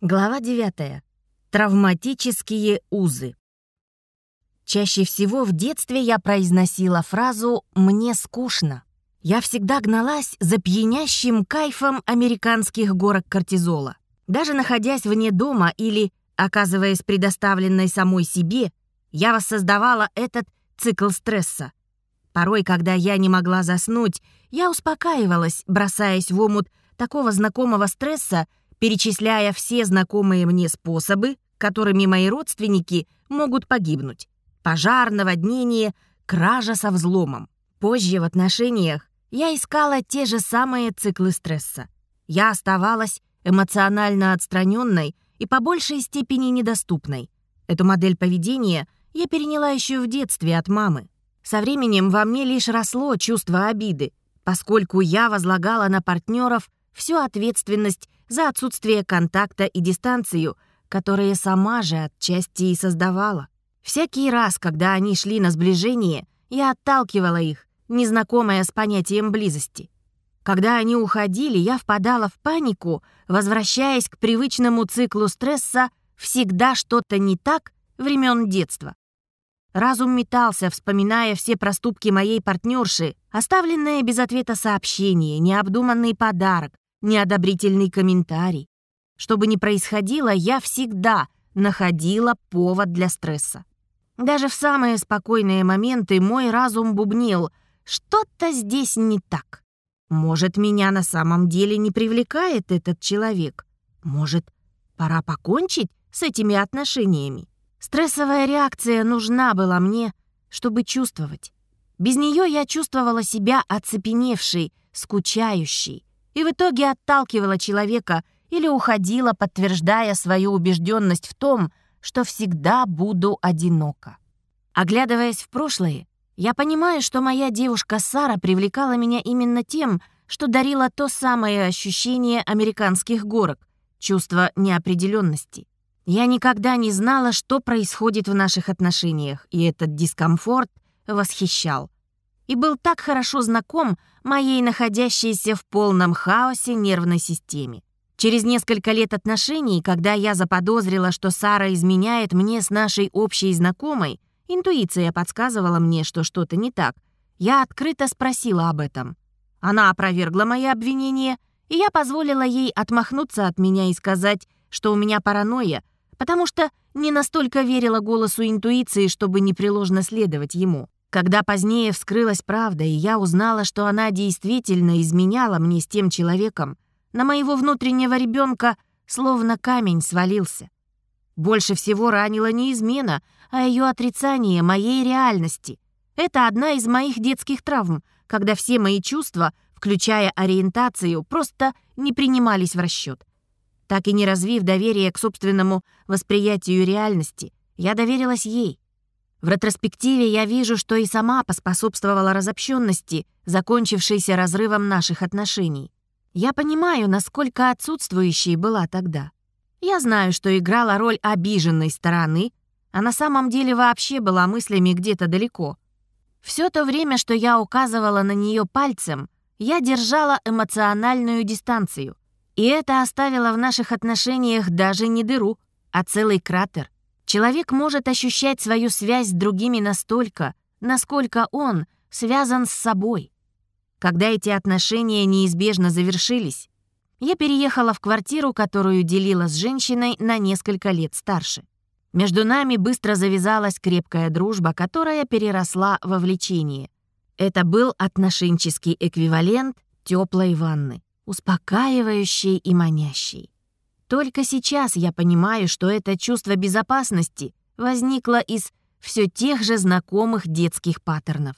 Глава 9. Травматические узы. Чаще всего в детстве я произносила фразу «мне скучно». Я всегда гналась за пьянящим кайфом американских горок кортизола. Даже находясь вне дома или оказываясь предоставленной самой себе, я воссоздавала этот цикл стресса. Порой, когда я не могла заснуть, я успокаивалась, бросаясь в омут такого знакомого стресса, перечисляя все знакомые мне способы, которыми мои родственники могут погибнуть. Пожар, наводнение, кража со взломом. Позже в отношениях я искала те же самые циклы стресса. Я оставалась эмоционально отстраненной и по большей степени недоступной. Эту модель поведения я переняла еще в детстве от мамы. Со временем во мне лишь росло чувство обиды, поскольку я возлагала на партнеров всю ответственность за отсутствие контакта и дистанцию, которые сама же отчасти и создавала. Всякий раз, когда они шли на сближение, я отталкивала их, незнакомая с понятием близости. Когда они уходили, я впадала в панику, возвращаясь к привычному циклу стресса «всегда что-то не так» времен детства. Разум метался, вспоминая все проступки моей партнерши, оставленное без ответа сообщение, необдуманный подарок, неодобрительный комментарий. Что бы ни происходило, я всегда находила повод для стресса. Даже в самые спокойные моменты мой разум бубнил «что-то здесь не так». Может, меня на самом деле не привлекает этот человек? Может, пора покончить с этими отношениями? Стрессовая реакция нужна была мне, чтобы чувствовать. Без нее я чувствовала себя оцепеневшей, скучающей, и в итоге отталкивала человека или уходила, подтверждая свою убежденность в том, что всегда буду одинока. Оглядываясь в прошлое, я понимаю, что моя девушка Сара привлекала меня именно тем, что дарила то самое ощущение американских горок, чувство неопределенности. Я никогда не знала, что происходит в наших отношениях, и этот дискомфорт восхищал и был так хорошо знаком моей находящейся в полном хаосе нервной системе. Через несколько лет отношений, когда я заподозрила, что Сара изменяет мне с нашей общей знакомой, интуиция подсказывала мне, что что-то не так, я открыто спросила об этом. Она опровергла мои обвинения, и я позволила ей отмахнуться от меня и сказать, что у меня паранойя, потому что не настолько верила голосу интуиции, чтобы непреложно следовать ему. Когда позднее вскрылась правда, и я узнала, что она действительно изменяла мне с тем человеком, на моего внутреннего ребенка словно камень свалился. Больше всего ранила не измена, а ее отрицание моей реальности. Это одна из моих детских травм, когда все мои чувства, включая ориентацию, просто не принимались в расчет. Так и не развив доверие к собственному восприятию реальности, я доверилась ей — в ретроспективе я вижу, что и сама поспособствовала разобщенности, закончившейся разрывом наших отношений. Я понимаю, насколько отсутствующей была тогда. Я знаю, что играла роль обиженной стороны, а на самом деле вообще была мыслями где-то далеко. Все то время, что я указывала на нее пальцем, я держала эмоциональную дистанцию. И это оставило в наших отношениях даже не дыру, а целый кратер. Человек может ощущать свою связь с другими настолько, насколько он связан с собой. Когда эти отношения неизбежно завершились, я переехала в квартиру, которую делила с женщиной на несколько лет старше. Между нами быстро завязалась крепкая дружба, которая переросла во влечение. Это был отношенческий эквивалент теплой ванны, успокаивающей и манящей. Только сейчас я понимаю, что это чувство безопасности возникло из все тех же знакомых детских паттернов.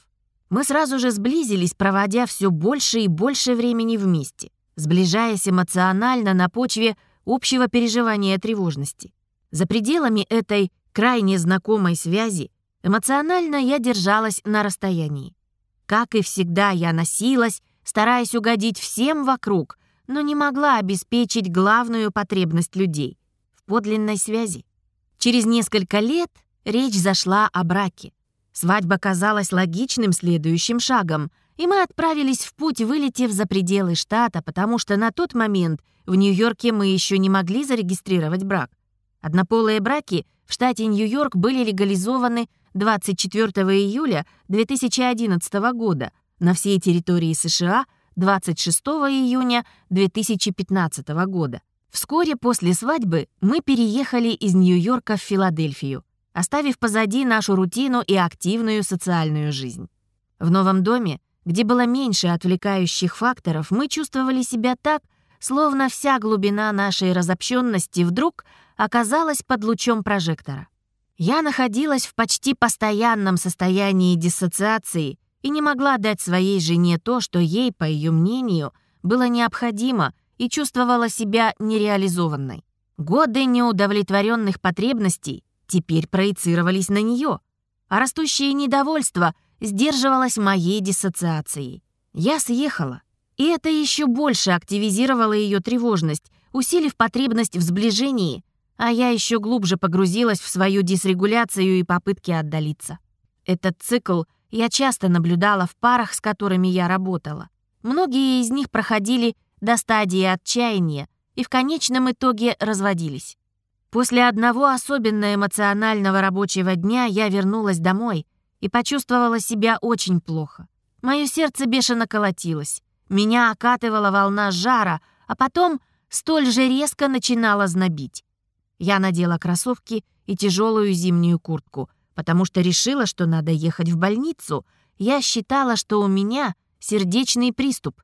Мы сразу же сблизились, проводя все больше и больше времени вместе, сближаясь эмоционально на почве общего переживания тревожности. За пределами этой крайне знакомой связи эмоционально я держалась на расстоянии. Как и всегда, я носилась, стараясь угодить всем вокруг, но не могла обеспечить главную потребность людей — в подлинной связи. Через несколько лет речь зашла о браке. Свадьба казалась логичным следующим шагом, и мы отправились в путь, вылетев за пределы штата, потому что на тот момент в Нью-Йорке мы еще не могли зарегистрировать брак. Однополые браки в штате Нью-Йорк были легализованы 24 июля 2011 года, на всей территории США 26 июня 2015 года. Вскоре после свадьбы мы переехали из Нью-Йорка в Филадельфию, оставив позади нашу рутину и активную социальную жизнь. В новом доме, где было меньше отвлекающих факторов, мы чувствовали себя так, словно вся глубина нашей разобщенности вдруг оказалась под лучом прожектора. Я находилась в почти постоянном состоянии диссоциации и не могла дать своей жене то, что ей, по ее мнению, было необходимо и чувствовала себя нереализованной. Годы неудовлетворенных потребностей теперь проецировались на нее, а растущее недовольство сдерживалось моей диссоциацией. Я съехала, и это еще больше активизировало ее тревожность, усилив потребность в сближении, а я еще глубже погрузилась в свою дисрегуляцию и попытки отдалиться. Этот цикл — я часто наблюдала в парах, с которыми я работала. Многие из них проходили до стадии отчаяния и в конечном итоге разводились. После одного особенно эмоционального рабочего дня я вернулась домой и почувствовала себя очень плохо. Мое сердце бешено колотилось, меня окатывала волна жара, а потом столь же резко начинала знобить. Я надела кроссовки и тяжелую зимнюю куртку — потому что решила, что надо ехать в больницу. Я считала, что у меня сердечный приступ.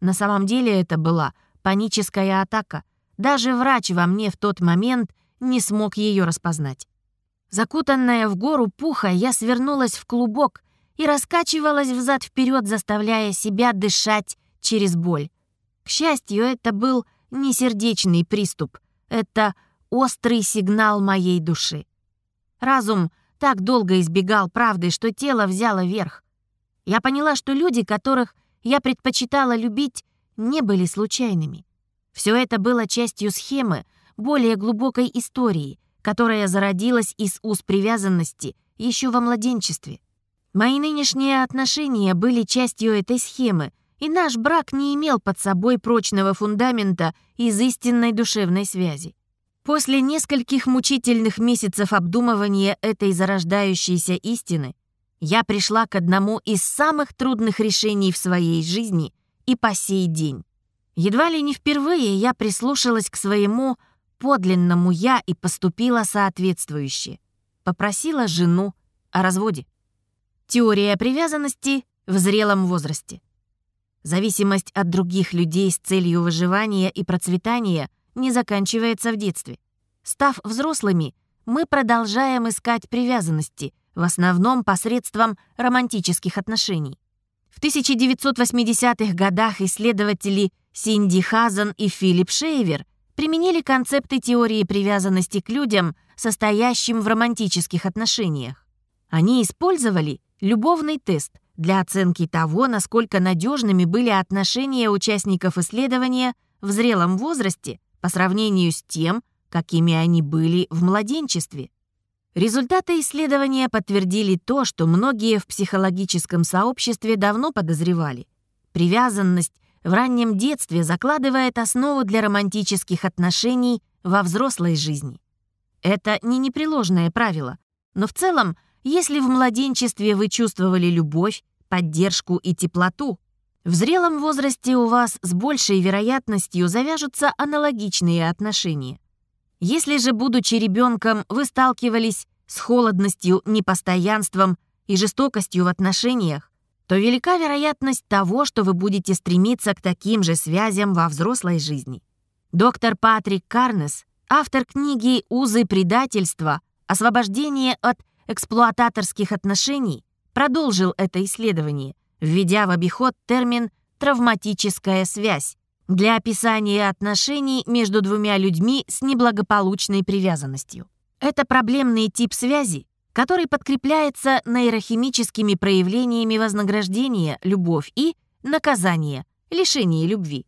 На самом деле это была паническая атака. Даже врач во мне в тот момент не смог ее распознать. Закутанная в гору пуха, я свернулась в клубок и раскачивалась взад-вперед, заставляя себя дышать через боль. К счастью, это был не сердечный приступ, это острый сигнал моей души. Разум так долго избегал правды, что тело взяло верх. Я поняла, что люди, которых я предпочитала любить, не были случайными. Все это было частью схемы, более глубокой истории, которая зародилась из уз привязанности еще во младенчестве. Мои нынешние отношения были частью этой схемы, и наш брак не имел под собой прочного фундамента из истинной душевной связи. После нескольких мучительных месяцев обдумывания этой зарождающейся истины я пришла к одному из самых трудных решений в своей жизни и по сей день. Едва ли не впервые я прислушалась к своему подлинному «я» и поступила соответствующе. Попросила жену о разводе. Теория привязанности в зрелом возрасте. Зависимость от других людей с целью выживания и процветания не заканчивается в детстве. Став взрослыми, мы продолжаем искать привязанности, в основном посредством романтических отношений. В 1980-х годах исследователи Синди Хазан и Филипп Шейвер применили концепты теории привязанности к людям, состоящим в романтических отношениях. Они использовали любовный тест для оценки того, насколько надежными были отношения участников исследования в зрелом возрасте по сравнению с тем, какими они были в младенчестве. Результаты исследования подтвердили то, что многие в психологическом сообществе давно подозревали. Привязанность в раннем детстве закладывает основу для романтических отношений во взрослой жизни. Это не непреложное правило, но в целом, если в младенчестве вы чувствовали любовь, поддержку и теплоту, в зрелом возрасте у вас с большей вероятностью завяжутся аналогичные отношения. Если же, будучи ребенком, вы сталкивались с холодностью, непостоянством и жестокостью в отношениях, то велика вероятность того, что вы будете стремиться к таким же связям во взрослой жизни. Доктор Патрик Карнес, автор книги «Узы предательства. Освобождение от эксплуататорских отношений», продолжил это исследование, введя в обиход термин «травматическая связь» для описания отношений между двумя людьми с неблагополучной привязанностью. Это проблемный тип связи, который подкрепляется нейрохимическими проявлениями вознаграждения, любовь и наказание, лишение любви.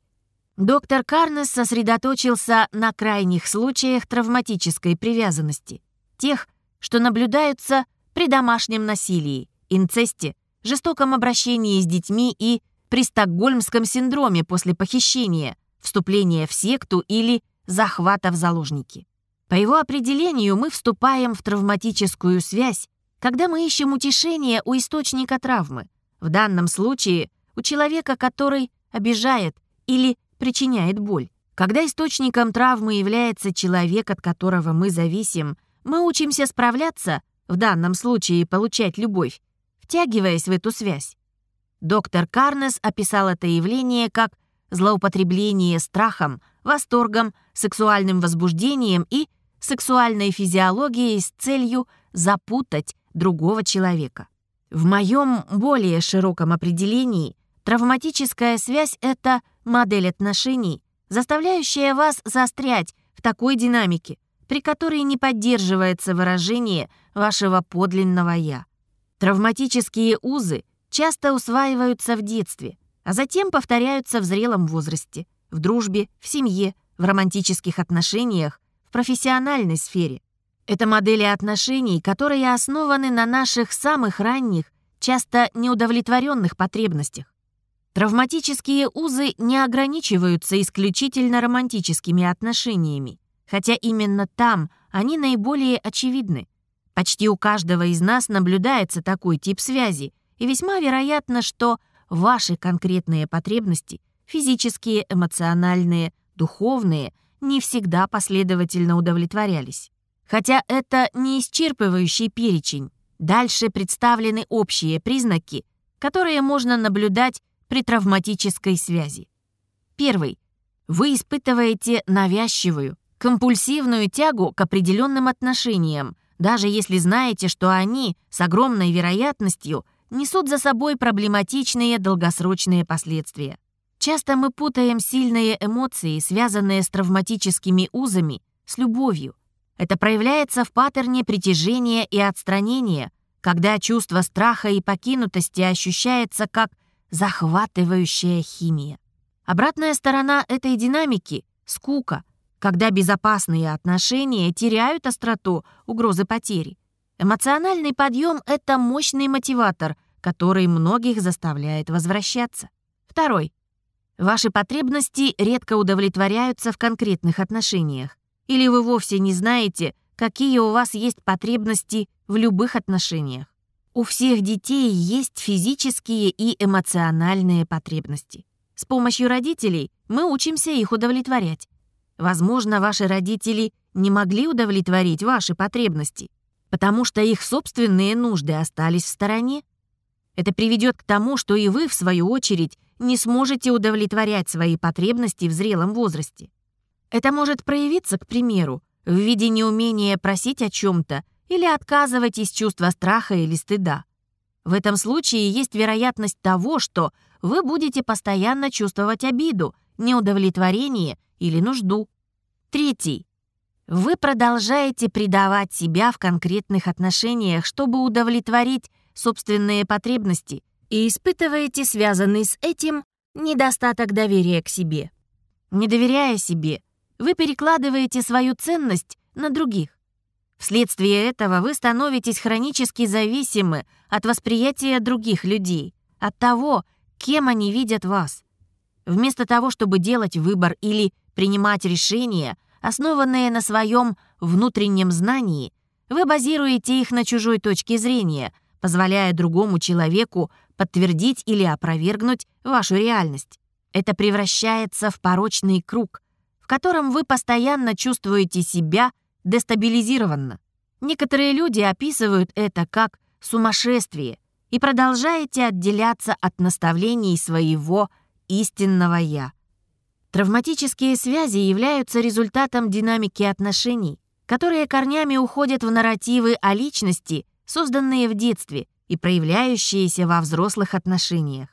Доктор Карнес сосредоточился на крайних случаях травматической привязанности, тех, что наблюдаются при домашнем насилии, инцесте, жестоком обращении с детьми и при стокгольмском синдроме после похищения, вступления в секту или захвата в заложники. По его определению мы вступаем в травматическую связь, когда мы ищем утешение у источника травмы, в данном случае у человека, который обижает или причиняет боль. Когда источником травмы является человек, от которого мы зависим, мы учимся справляться, в данном случае получать любовь, втягиваясь в эту связь. Доктор Карнес описал это явление как злоупотребление страхом, восторгом, сексуальным возбуждением и сексуальной физиологией с целью запутать другого человека. В моем более широком определении травматическая связь — это модель отношений, заставляющая вас застрять в такой динамике, при которой не поддерживается выражение вашего подлинного «я». Травматические узы часто усваиваются в детстве, а затем повторяются в зрелом возрасте, в дружбе, в семье, в романтических отношениях, в профессиональной сфере. Это модели отношений, которые основаны на наших самых ранних, часто неудовлетворенных потребностях. Травматические узы не ограничиваются исключительно романтическими отношениями, хотя именно там они наиболее очевидны. Почти у каждого из нас наблюдается такой тип связи, и весьма вероятно, что ваши конкретные потребности, физические, эмоциональные, духовные, не всегда последовательно удовлетворялись. Хотя это не исчерпывающий перечень. Дальше представлены общие признаки, которые можно наблюдать при травматической связи. Первый. Вы испытываете навязчивую, компульсивную тягу к определенным отношениям, даже если знаете, что они с огромной вероятностью несут за собой проблематичные долгосрочные последствия. Часто мы путаем сильные эмоции, связанные с травматическими узами, с любовью. Это проявляется в паттерне притяжения и отстранения, когда чувство страха и покинутости ощущается как захватывающая химия. Обратная сторона этой динамики — скука, когда безопасные отношения теряют остроту угрозы потери. Эмоциональный подъем — это мощный мотиватор, который многих заставляет возвращаться. Второй. Ваши потребности редко удовлетворяются в конкретных отношениях. Или вы вовсе не знаете, какие у вас есть потребности в любых отношениях. У всех детей есть физические и эмоциональные потребности. С помощью родителей мы учимся их удовлетворять. Возможно, ваши родители не могли удовлетворить ваши потребности потому что их собственные нужды остались в стороне. Это приведет к тому, что и вы, в свою очередь, не сможете удовлетворять свои потребности в зрелом возрасте. Это может проявиться, к примеру, в виде неумения просить о чем-то или отказывать из чувства страха или стыда. В этом случае есть вероятность того, что вы будете постоянно чувствовать обиду, неудовлетворение или нужду. Третий. Вы продолжаете предавать себя в конкретных отношениях, чтобы удовлетворить собственные потребности и испытываете связанный с этим недостаток доверия к себе. Не доверяя себе, вы перекладываете свою ценность на других. Вследствие этого вы становитесь хронически зависимы от восприятия других людей, от того, кем они видят вас. Вместо того, чтобы делать выбор или принимать решения – основанные на своем внутреннем знании, вы базируете их на чужой точке зрения, позволяя другому человеку подтвердить или опровергнуть вашу реальность. Это превращается в порочный круг, в котором вы постоянно чувствуете себя дестабилизированно. Некоторые люди описывают это как сумасшествие и продолжаете отделяться от наставлений своего истинного «я». Травматические связи являются результатом динамики отношений, которые корнями уходят в нарративы о личности, созданные в детстве и проявляющиеся во взрослых отношениях.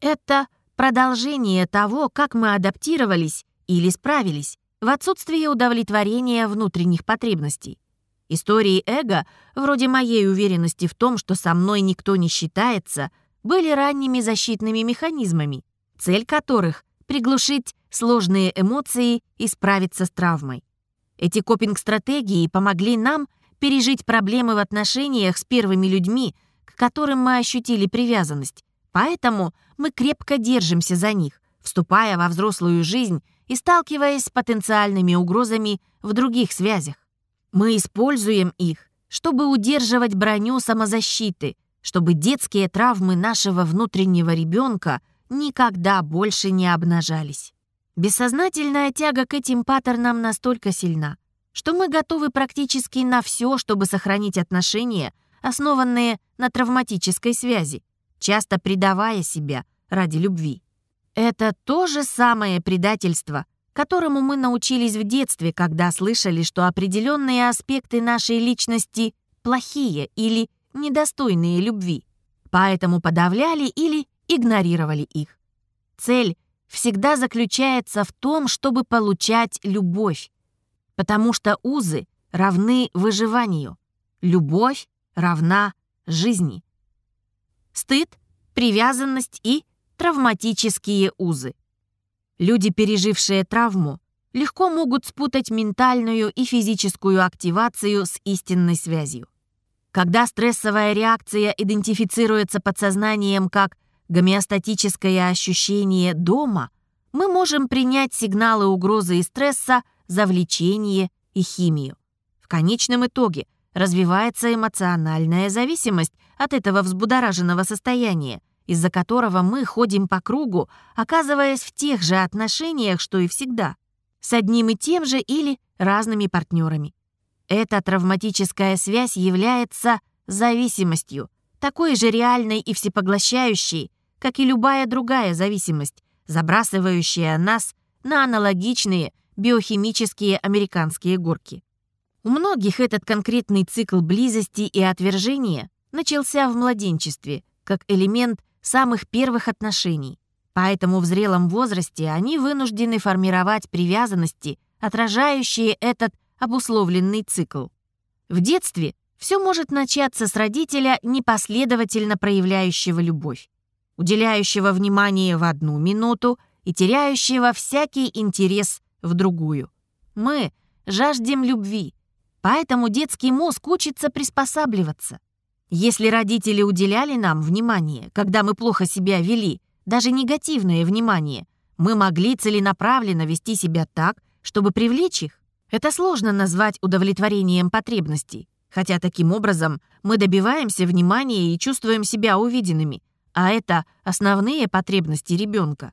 Это продолжение того, как мы адаптировались или справились в отсутствие удовлетворения внутренних потребностей. Истории эго, вроде моей уверенности в том, что со мной никто не считается, были ранними защитными механизмами, цель которых — приглушить сложные эмоции и справиться с травмой. Эти копинг-стратегии помогли нам пережить проблемы в отношениях с первыми людьми, к которым мы ощутили привязанность, поэтому мы крепко держимся за них, вступая во взрослую жизнь и сталкиваясь с потенциальными угрозами в других связях. Мы используем их, чтобы удерживать броню самозащиты, чтобы детские травмы нашего внутреннего ребенка никогда больше не обнажались. Бессознательная тяга к этим паттернам настолько сильна, что мы готовы практически на все, чтобы сохранить отношения, основанные на травматической связи, часто предавая себя ради любви. Это то же самое предательство, которому мы научились в детстве, когда слышали, что определенные аспекты нашей личности плохие или недостойные любви, поэтому подавляли или игнорировали их. Цель всегда заключается в том, чтобы получать любовь, потому что узы равны выживанию, любовь равна жизни. Стыд, привязанность и травматические узы. Люди, пережившие травму, легко могут спутать ментальную и физическую активацию с истинной связью. Когда стрессовая реакция идентифицируется подсознанием как гомеостатическое ощущение дома, мы можем принять сигналы угрозы и стресса за влечение и химию. В конечном итоге развивается эмоциональная зависимость от этого взбудораженного состояния, из-за которого мы ходим по кругу, оказываясь в тех же отношениях, что и всегда, с одним и тем же или разными партнерами. Эта травматическая связь является зависимостью, такой же реальной и всепоглощающей, как и любая другая зависимость, забрасывающая нас на аналогичные биохимические американские горки. У многих этот конкретный цикл близости и отвержения начался в младенчестве, как элемент самых первых отношений. Поэтому в зрелом возрасте они вынуждены формировать привязанности, отражающие этот обусловленный цикл. В детстве все может начаться с родителя, непоследовательно проявляющего любовь, уделяющего внимание в одну минуту и теряющего всякий интерес в другую. Мы жаждем любви, поэтому детский мозг учится приспосабливаться. Если родители уделяли нам внимание, когда мы плохо себя вели, даже негативное внимание, мы могли целенаправленно вести себя так, чтобы привлечь их. Это сложно назвать удовлетворением потребностей, хотя таким образом мы добиваемся внимания и чувствуем себя увиденными, а это основные потребности ребенка.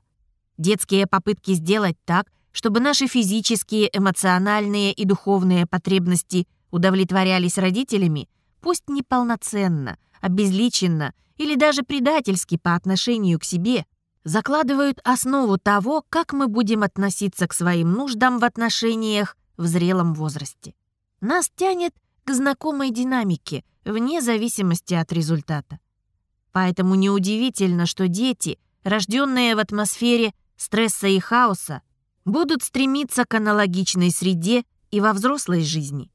Детские попытки сделать так, чтобы наши физические, эмоциональные и духовные потребности удовлетворялись родителями, пусть неполноценно, обезличенно или даже предательски по отношению к себе, закладывают основу того, как мы будем относиться к своим нуждам в отношениях в зрелом возрасте. Нас тянет к знакомой динамике, вне зависимости от результата. Поэтому неудивительно, что дети, рожденные в атмосфере стресса и хаоса, будут стремиться к аналогичной среде и во взрослой жизни.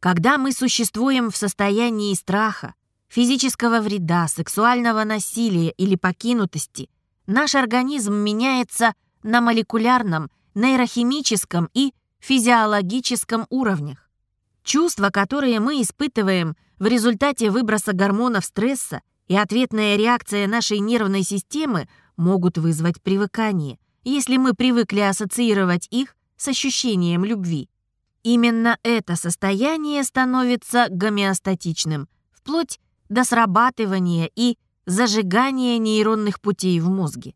Когда мы существуем в состоянии страха, физического вреда, сексуального насилия или покинутости, наш организм меняется на молекулярном, нейрохимическом и физиологическом уровнях. Чувства, которые мы испытываем в результате выброса гормонов стресса и ответная реакция нашей нервной системы могут вызвать привыкание, если мы привыкли ассоциировать их с ощущением любви. Именно это состояние становится гомеостатичным, вплоть до срабатывания и зажигания нейронных путей в мозге.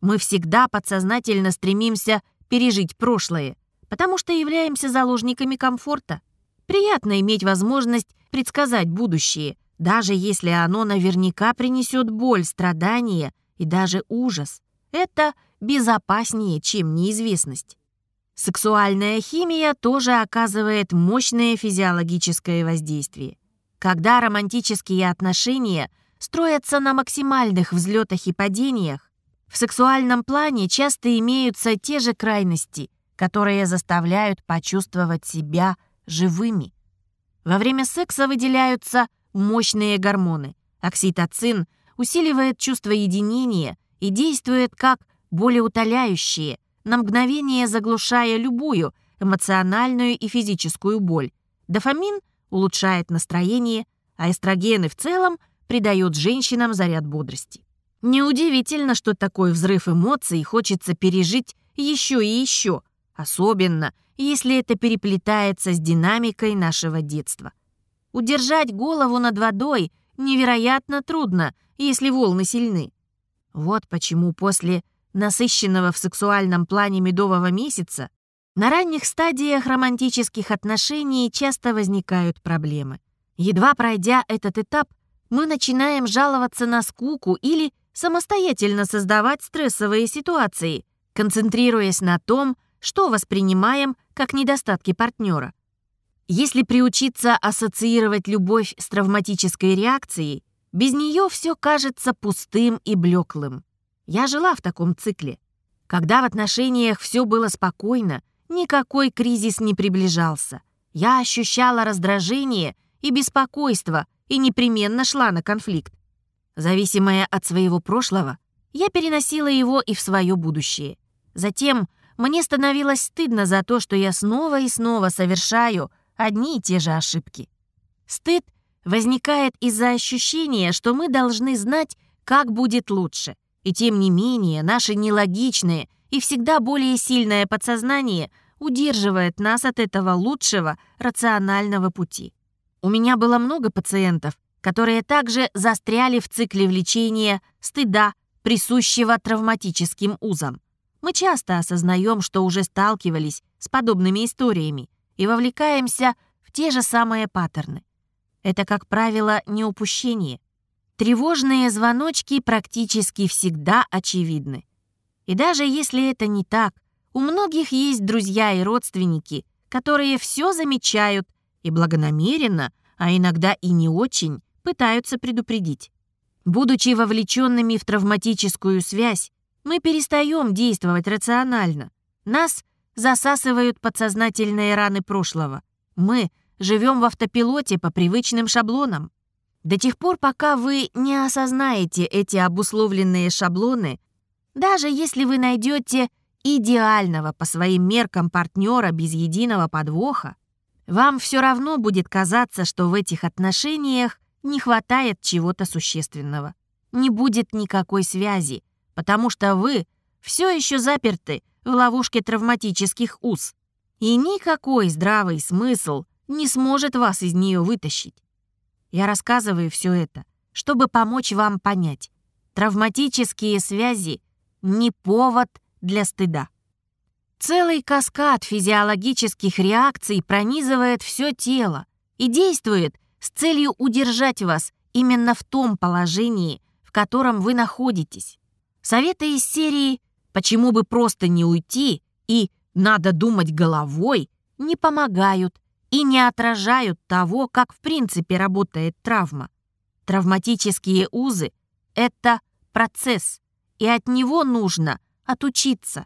Мы всегда подсознательно стремимся пережить прошлое, потому что являемся заложниками комфорта. Приятно иметь возможность предсказать будущее, даже если оно наверняка принесет боль, страдания и даже ужас. Это безопаснее, чем неизвестность. Сексуальная химия тоже оказывает мощное физиологическое воздействие. Когда романтические отношения строятся на максимальных взлетах и падениях, в сексуальном плане часто имеются те же крайности, которые заставляют почувствовать себя живыми. Во время секса выделяются мощные гормоны. Окситоцин усиливает чувство единения и действует как болеутоляющее, на мгновение заглушая любую эмоциональную и физическую боль. Дофамин улучшает настроение, а эстрогены в целом придают женщинам заряд бодрости. Неудивительно, что такой взрыв эмоций хочется пережить еще и еще – особенно если это переплетается с динамикой нашего детства. Удержать голову над водой невероятно трудно, если волны сильны. Вот почему после насыщенного в сексуальном плане медового месяца на ранних стадиях романтических отношений часто возникают проблемы. Едва пройдя этот этап, мы начинаем жаловаться на скуку или самостоятельно создавать стрессовые ситуации, концентрируясь на том, что воспринимаем как недостатки партнера. Если приучиться ассоциировать любовь с травматической реакцией, без нее все кажется пустым и блеклым. Я жила в таком цикле. Когда в отношениях все было спокойно, Никакой кризис не приближался. Я ощущала раздражение и беспокойство и непременно шла на конфликт. Зависимая от своего прошлого, я переносила его и в свое будущее. Затем мне становилось стыдно за то, что я снова и снова совершаю одни и те же ошибки. Стыд возникает из-за ощущения, что мы должны знать, как будет лучше. И тем не менее, наши нелогичные и всегда более сильное подсознание удерживает нас от этого лучшего рационального пути. У меня было много пациентов, которые также застряли в цикле влечения стыда, присущего травматическим узам. Мы часто осознаем, что уже сталкивались с подобными историями и вовлекаемся в те же самые паттерны. Это, как правило, не упущение. Тревожные звоночки практически всегда очевидны. И даже если это не так, у многих есть друзья и родственники, которые все замечают и благонамеренно, а иногда и не очень, пытаются предупредить. Будучи вовлеченными в травматическую связь, мы перестаем действовать рационально. Нас засасывают подсознательные раны прошлого. Мы живем в автопилоте по привычным шаблонам. До тех пор, пока вы не осознаете эти обусловленные шаблоны, даже если вы найдете идеального по своим меркам партнера без единого подвоха, вам все равно будет казаться, что в этих отношениях не хватает чего-то существенного. Не будет никакой связи, потому что вы все еще заперты в ловушке травматических уз. И никакой здравый смысл не сможет вас из нее вытащить. Я рассказываю все это, чтобы помочь вам понять. Травматические связи не повод для стыда. Целый каскад физиологических реакций пронизывает все тело и действует с целью удержать вас именно в том положении, в котором вы находитесь. Советы из серии «Почему бы просто не уйти» и «Надо думать головой» не помогают и не отражают того, как в принципе работает травма. Травматические узы — это процесс, и от него нужно отучиться.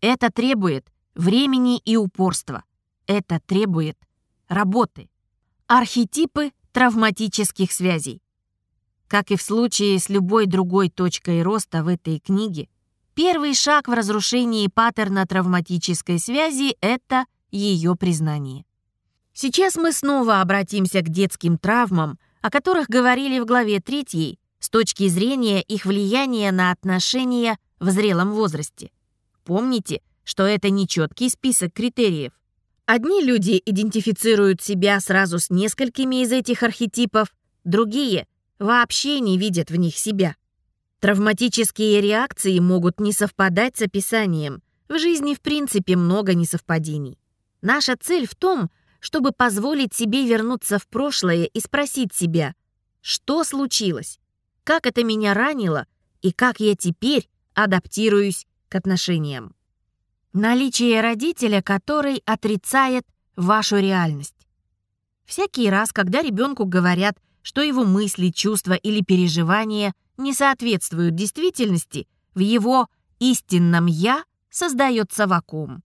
Это требует времени и упорства. Это требует работы. Архетипы травматических связей. Как и в случае с любой другой точкой роста в этой книге, первый шаг в разрушении паттерна травматической связи — это ее признание. Сейчас мы снова обратимся к детским травмам, о которых говорили в главе 3 с точки зрения их влияния на отношения в зрелом возрасте. Помните, что это нечеткий список критериев. Одни люди идентифицируют себя сразу с несколькими из этих архетипов, другие вообще не видят в них себя. Травматические реакции могут не совпадать с описанием. В жизни в принципе много несовпадений. Наша цель в том, чтобы позволить себе вернуться в прошлое и спросить себя, что случилось, как это меня ранило и как я теперь адаптируюсь к отношениям. Наличие родителя, который отрицает вашу реальность. Всякий раз, когда ребенку говорят, что его мысли, чувства или переживания не соответствуют действительности, в его истинном «я» создается вакуум.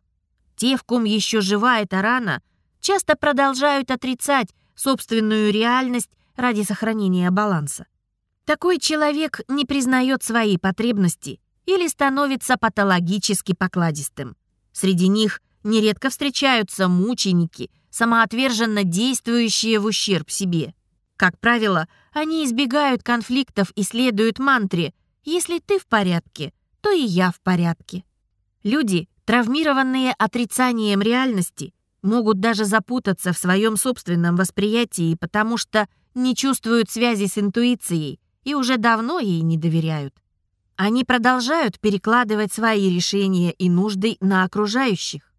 Те, в ком еще жива эта рана, часто продолжают отрицать собственную реальность ради сохранения баланса. Такой человек не признает свои потребности или становится патологически покладистым. Среди них нередко встречаются мученики, самоотверженно действующие в ущерб себе. Как правило, они избегают конфликтов и следуют мантре «если ты в порядке, то и я в порядке». Люди, Травмированные отрицанием реальности могут даже запутаться в своем собственном восприятии, потому что не чувствуют связи с интуицией и уже давно ей не доверяют. Они продолжают перекладывать свои решения и нужды на окружающих.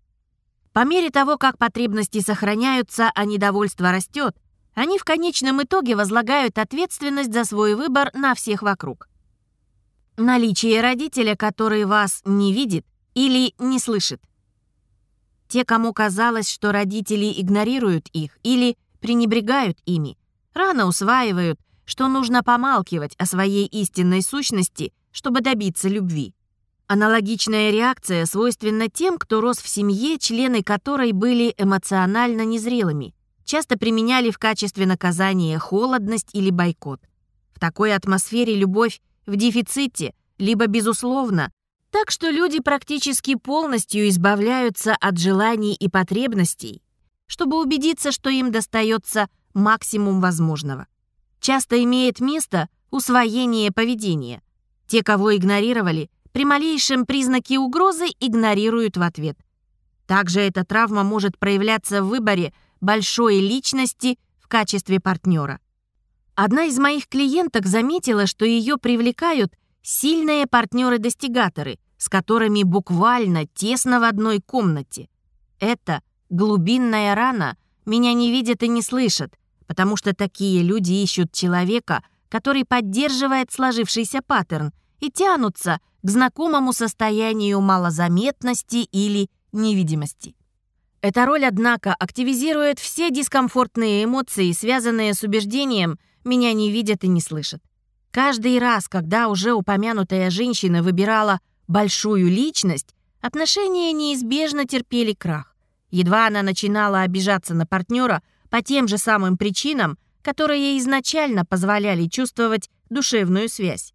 По мере того, как потребности сохраняются, а недовольство растет, они в конечном итоге возлагают ответственность за свой выбор на всех вокруг. Наличие родителя, который вас не видит или не слышит. Те, кому казалось, что родители игнорируют их или пренебрегают ими, рано усваивают, что нужно помалкивать о своей истинной сущности, чтобы добиться любви. Аналогичная реакция свойственна тем, кто рос в семье, члены которой были эмоционально незрелыми, часто применяли в качестве наказания холодность или бойкот. В такой атмосфере любовь в дефиците, либо безусловно, так что люди практически полностью избавляются от желаний и потребностей, чтобы убедиться, что им достается максимум возможного. Часто имеет место усвоение поведения. Те, кого игнорировали, при малейшем признаке угрозы игнорируют в ответ. Также эта травма может проявляться в выборе большой личности в качестве партнера. Одна из моих клиенток заметила, что ее привлекают сильные партнеры-достигаторы, с которыми буквально тесно в одной комнате. Это глубинная рана, меня не видят и не слышат, потому что такие люди ищут человека, который поддерживает сложившийся паттерн и тянутся к знакомому состоянию малозаметности или невидимости. Эта роль, однако, активизирует все дискомфортные эмоции, связанные с убеждением «меня не видят и не слышат». Каждый раз, когда уже упомянутая женщина выбирала большую личность, отношения неизбежно терпели крах. Едва она начинала обижаться на партнера по тем же самым причинам, которые изначально позволяли чувствовать душевную связь.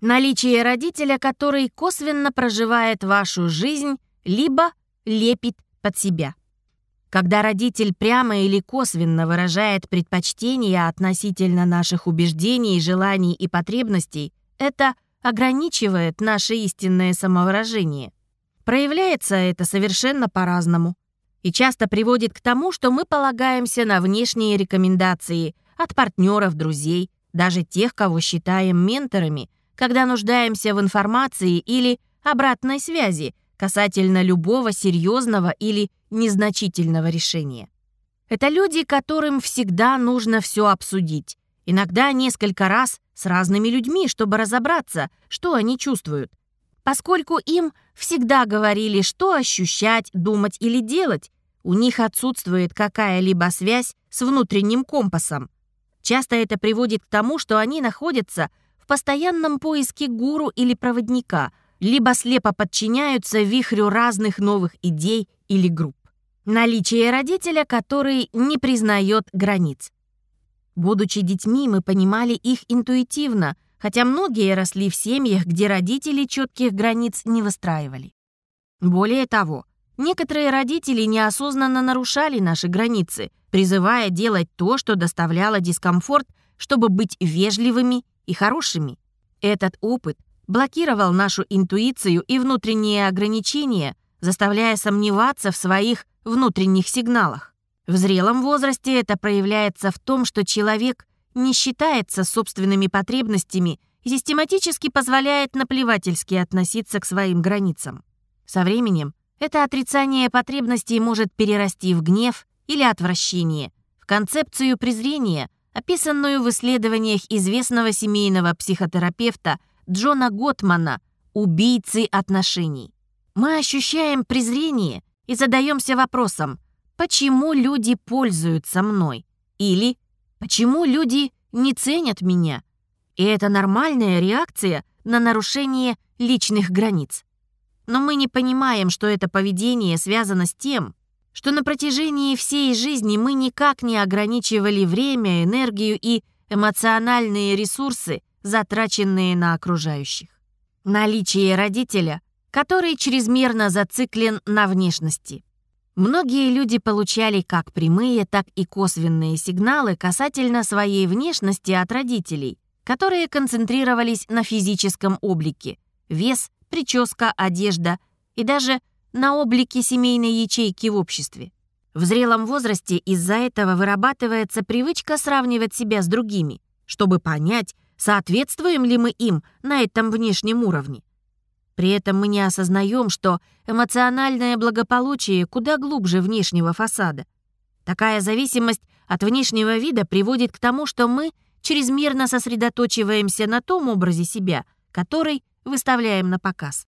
Наличие родителя, который косвенно проживает вашу жизнь, либо лепит под себя. Когда родитель прямо или косвенно выражает предпочтения относительно наших убеждений, желаний и потребностей, это ограничивает наше истинное самовыражение. Проявляется это совершенно по-разному и часто приводит к тому, что мы полагаемся на внешние рекомендации от партнеров, друзей, даже тех, кого считаем менторами, когда нуждаемся в информации или обратной связи касательно любого серьезного или незначительного решения. Это люди, которым всегда нужно все обсудить, иногда несколько раз с разными людьми, чтобы разобраться, что они чувствуют. Поскольку им всегда говорили, что ощущать, думать или делать, у них отсутствует какая-либо связь с внутренним компасом. Часто это приводит к тому, что они находятся в постоянном поиске гуру или проводника, либо слепо подчиняются вихрю разных новых идей или групп. Наличие родителя, который не признает границ. Будучи детьми, мы понимали их интуитивно, хотя многие росли в семьях, где родители четких границ не выстраивали. Более того, некоторые родители неосознанно нарушали наши границы, призывая делать то, что доставляло дискомфорт, чтобы быть вежливыми и хорошими. Этот опыт блокировал нашу интуицию и внутренние ограничения, заставляя сомневаться в своих внутренних сигналах. В зрелом возрасте это проявляется в том, что человек не считается собственными потребностями и систематически позволяет наплевательски относиться к своим границам. Со временем это отрицание потребностей может перерасти в гнев или отвращение, в концепцию презрения, описанную в исследованиях известного семейного психотерапевта Джона Готмана «Убийцы отношений». Мы ощущаем презрение и задаемся вопросом, почему люди пользуются мной? Или почему люди не ценят меня? И это нормальная реакция на нарушение личных границ. Но мы не понимаем, что это поведение связано с тем, что на протяжении всей жизни мы никак не ограничивали время, энергию и эмоциональные ресурсы, затраченные на окружающих. Наличие родителя который чрезмерно зациклен на внешности. Многие люди получали как прямые, так и косвенные сигналы касательно своей внешности от родителей, которые концентрировались на физическом облике – вес, прическа, одежда и даже на облике семейной ячейки в обществе. В зрелом возрасте из-за этого вырабатывается привычка сравнивать себя с другими, чтобы понять, соответствуем ли мы им на этом внешнем уровне. При этом мы не осознаем, что эмоциональное благополучие куда глубже внешнего фасада. Такая зависимость от внешнего вида приводит к тому, что мы чрезмерно сосредоточиваемся на том образе себя, который выставляем на показ.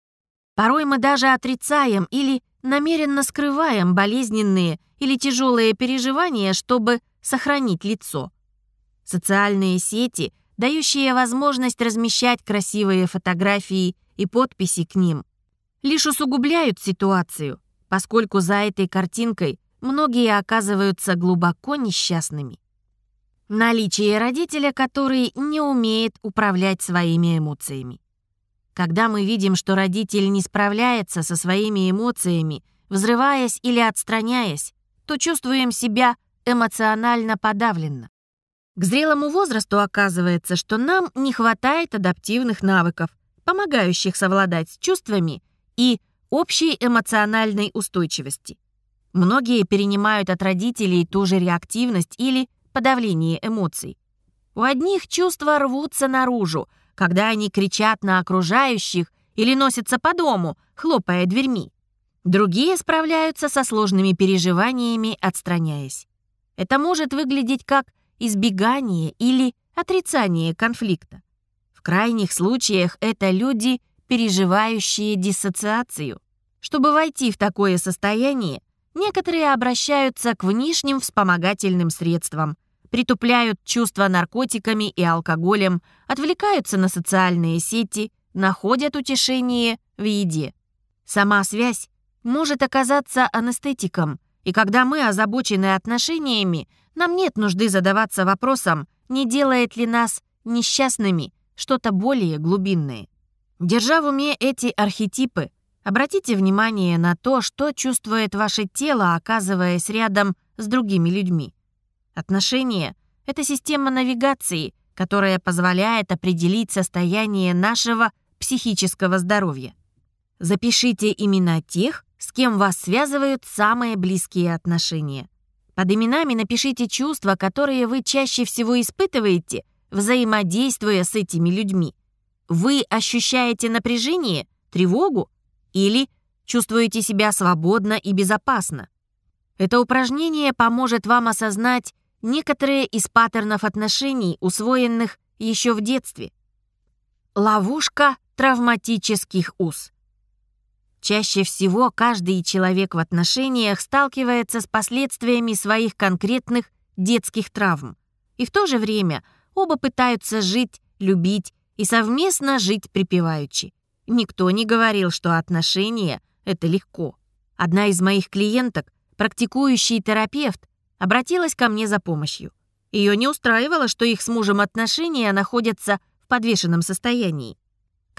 Порой мы даже отрицаем или намеренно скрываем болезненные или тяжелые переживания, чтобы сохранить лицо. Социальные сети, дающие возможность размещать красивые фотографии и подписи к ним, лишь усугубляют ситуацию, поскольку за этой картинкой многие оказываются глубоко несчастными. Наличие родителя, который не умеет управлять своими эмоциями. Когда мы видим, что родитель не справляется со своими эмоциями, взрываясь или отстраняясь, то чувствуем себя эмоционально подавленно. К зрелому возрасту оказывается, что нам не хватает адаптивных навыков, помогающих совладать с чувствами и общей эмоциональной устойчивости. Многие перенимают от родителей ту же реактивность или подавление эмоций. У одних чувства рвутся наружу, когда они кричат на окружающих или носятся по дому, хлопая дверьми. Другие справляются со сложными переживаниями, отстраняясь. Это может выглядеть как избегание или отрицание конфликта. В крайних случаях это люди, переживающие диссоциацию. Чтобы войти в такое состояние, некоторые обращаются к внешним вспомогательным средствам, притупляют чувства наркотиками и алкоголем, отвлекаются на социальные сети, находят утешение в еде. Сама связь может оказаться анестетиком, и когда мы озабочены отношениями, нам нет нужды задаваться вопросом, не делает ли нас несчастными что-то более глубинное. Держа в уме эти архетипы, обратите внимание на то, что чувствует ваше тело, оказываясь рядом с другими людьми. Отношения — это система навигации, которая позволяет определить состояние нашего психического здоровья. Запишите имена тех, с кем вас связывают самые близкие отношения. Под именами напишите чувства, которые вы чаще всего испытываете, взаимодействуя с этими людьми. Вы ощущаете напряжение, тревогу или чувствуете себя свободно и безопасно. Это упражнение поможет вам осознать некоторые из паттернов отношений, усвоенных еще в детстве. Ловушка травматических уз. Чаще всего каждый человек в отношениях сталкивается с последствиями своих конкретных детских травм. И в то же время оба пытаются жить, любить и совместно жить припеваючи. Никто не говорил, что отношения — это легко. Одна из моих клиенток, практикующий терапевт, обратилась ко мне за помощью. Ее не устраивало, что их с мужем отношения находятся в подвешенном состоянии.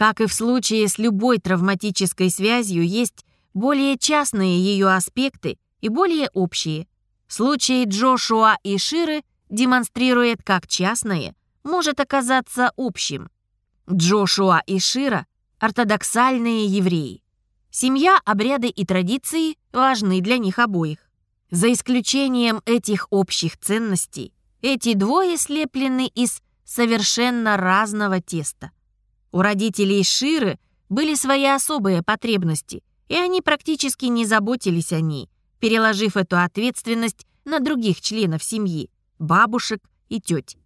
Как и в случае с любой травматической связью, есть более частные ее аспекты и более общие. Случай Джошуа и Ширы демонстрирует, как частное может оказаться общим. Джошуа и Шира – ортодоксальные евреи. Семья, обряды и традиции важны для них обоих. За исключением этих общих ценностей, эти двое слеплены из совершенно разного теста. У родителей Ширы были свои особые потребности, и они практически не заботились о ней, переложив эту ответственность на других членов семьи, бабушек и теть.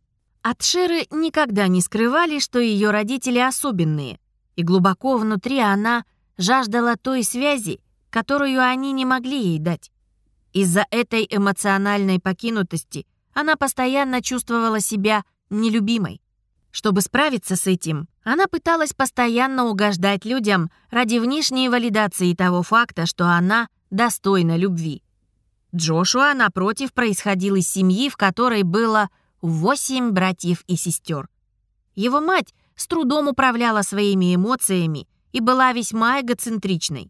От Ширы никогда не скрывали, что ее родители особенные, и глубоко внутри она жаждала той связи, которую они не могли ей дать. Из-за этой эмоциональной покинутости она постоянно чувствовала себя нелюбимой. Чтобы справиться с этим, она пыталась постоянно угождать людям ради внешней валидации того факта, что она достойна любви. Джошуа, напротив, происходил из семьи, в которой было восемь братьев и сестер. Его мать с трудом управляла своими эмоциями и была весьма эгоцентричной.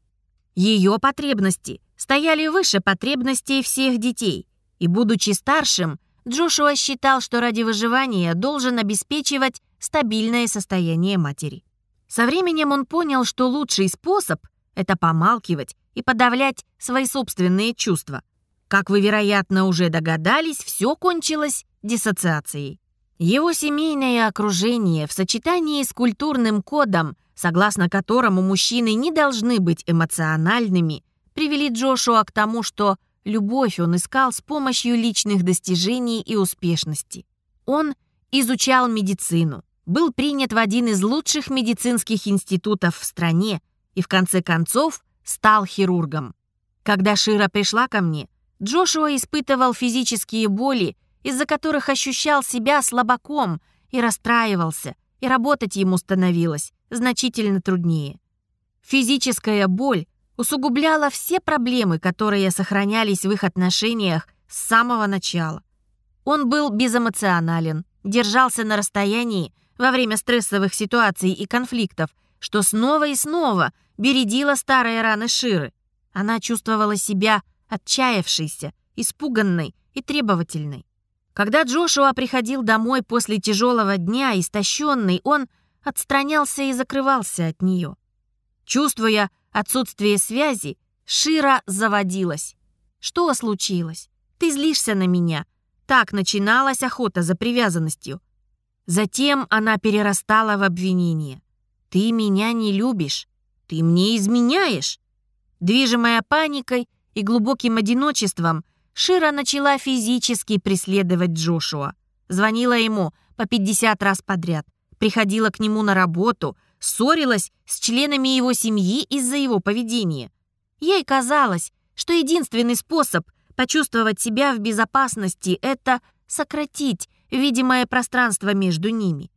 Ее потребности стояли выше потребностей всех детей, и, будучи старшим, Джошуа считал, что ради выживания должен обеспечивать стабильное состояние матери. Со временем он понял, что лучший способ — это помалкивать и подавлять свои собственные чувства. Как вы, вероятно, уже догадались, все кончилось диссоциацией. Его семейное окружение в сочетании с культурным кодом, согласно которому мужчины не должны быть эмоциональными, привели Джошуа к тому, что любовь он искал с помощью личных достижений и успешности. Он изучал медицину, был принят в один из лучших медицинских институтов в стране и в конце концов стал хирургом. Когда Шира пришла ко мне, Джошуа испытывал физические боли, из-за которых ощущал себя слабаком и расстраивался, и работать ему становилось значительно труднее. Физическая боль усугубляла все проблемы, которые сохранялись в их отношениях с самого начала. Он был безэмоционален, держался на расстоянии во время стрессовых ситуаций и конфликтов, что снова и снова бередило старые раны Ширы. Она чувствовала себя отчаявшейся, испуганной и требовательной. Когда Джошуа приходил домой после тяжелого дня, истощенный, он отстранялся и закрывался от нее. Чувствуя отсутствие связи, Шира заводилась. «Что случилось? Ты злишься на меня?» Так начиналась охота за привязанностью. Затем она перерастала в обвинение. «Ты меня не любишь. Ты мне изменяешь». Движимая паникой и глубоким одиночеством, Шира начала физически преследовать Джошуа. Звонила ему по 50 раз подряд, приходила к нему на работу, ссорилась с членами его семьи из-за его поведения. Ей казалось, что единственный способ почувствовать себя в безопасности — это сократить видимое пространство между ними.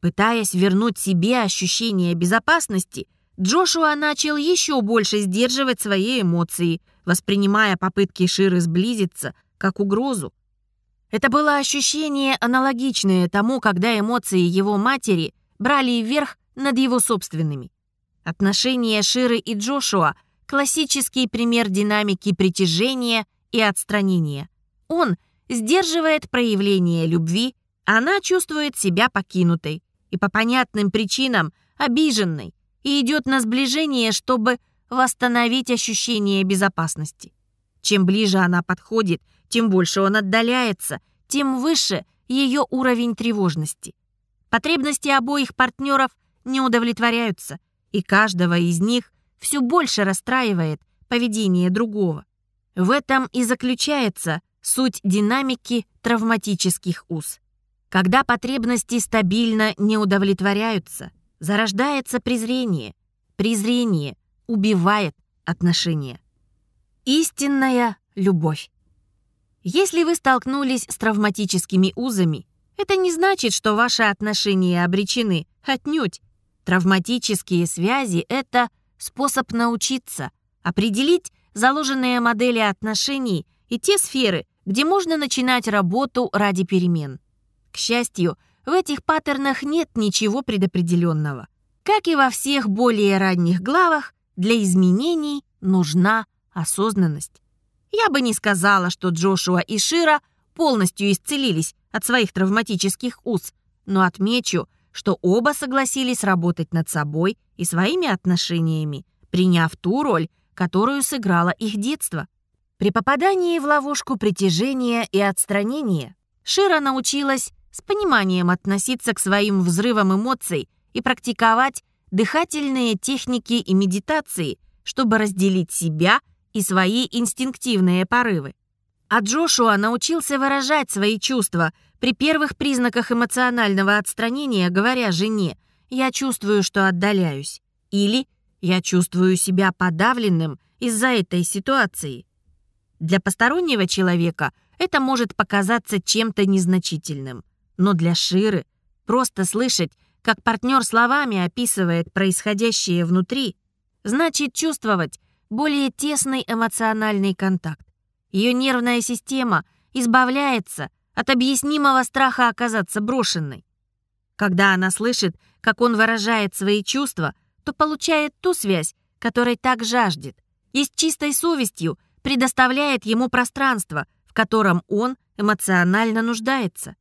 Пытаясь вернуть себе ощущение безопасности, Джошуа начал еще больше сдерживать свои эмоции, воспринимая попытки Ширы сблизиться как угрозу. Это было ощущение аналогичное тому, когда эмоции его матери брали вверх над его собственными. Отношения Ширы и Джошуа — классический пример динамики притяжения и отстранения. Он сдерживает проявление любви, она чувствует себя покинутой и по понятным причинам обиженной и идет на сближение, чтобы восстановить ощущение безопасности. Чем ближе она подходит, тем больше он отдаляется, тем выше ее уровень тревожности. Потребности обоих партнеров не удовлетворяются, и каждого из них все больше расстраивает поведение другого. В этом и заключается суть динамики травматических уз. Когда потребности стабильно не удовлетворяются, зарождается презрение. Презрение убивает отношения. Истинная любовь. Если вы столкнулись с травматическими узами, это не значит, что ваши отношения обречены. Отнюдь. Травматические связи — это способ научиться, определить заложенные модели отношений и те сферы, где можно начинать работу ради перемен. К счастью, в этих паттернах нет ничего предопределенного. Как и во всех более ранних главах, для изменений нужна осознанность. Я бы не сказала, что Джошуа и Шира полностью исцелились от своих травматических уз, но отмечу, что оба согласились работать над собой и своими отношениями, приняв ту роль, которую сыграло их детство. При попадании в ловушку притяжения и отстранения Шира научилась с пониманием относиться к своим взрывам эмоций и практиковать дыхательные техники и медитации, чтобы разделить себя и свои инстинктивные порывы. А Джошуа научился выражать свои чувства при первых признаках эмоционального отстранения, говоря жене «я чувствую, что отдаляюсь» или «я чувствую себя подавленным из-за этой ситуации». Для постороннего человека это может показаться чем-то незначительным. Но для Ширы просто слышать, как партнер словами описывает происходящее внутри, значит чувствовать более тесный эмоциональный контакт. Ее нервная система избавляется от объяснимого страха оказаться брошенной. Когда она слышит, как он выражает свои чувства, то получает ту связь, которой так жаждет, и с чистой совестью предоставляет ему пространство, в котором он эмоционально нуждается.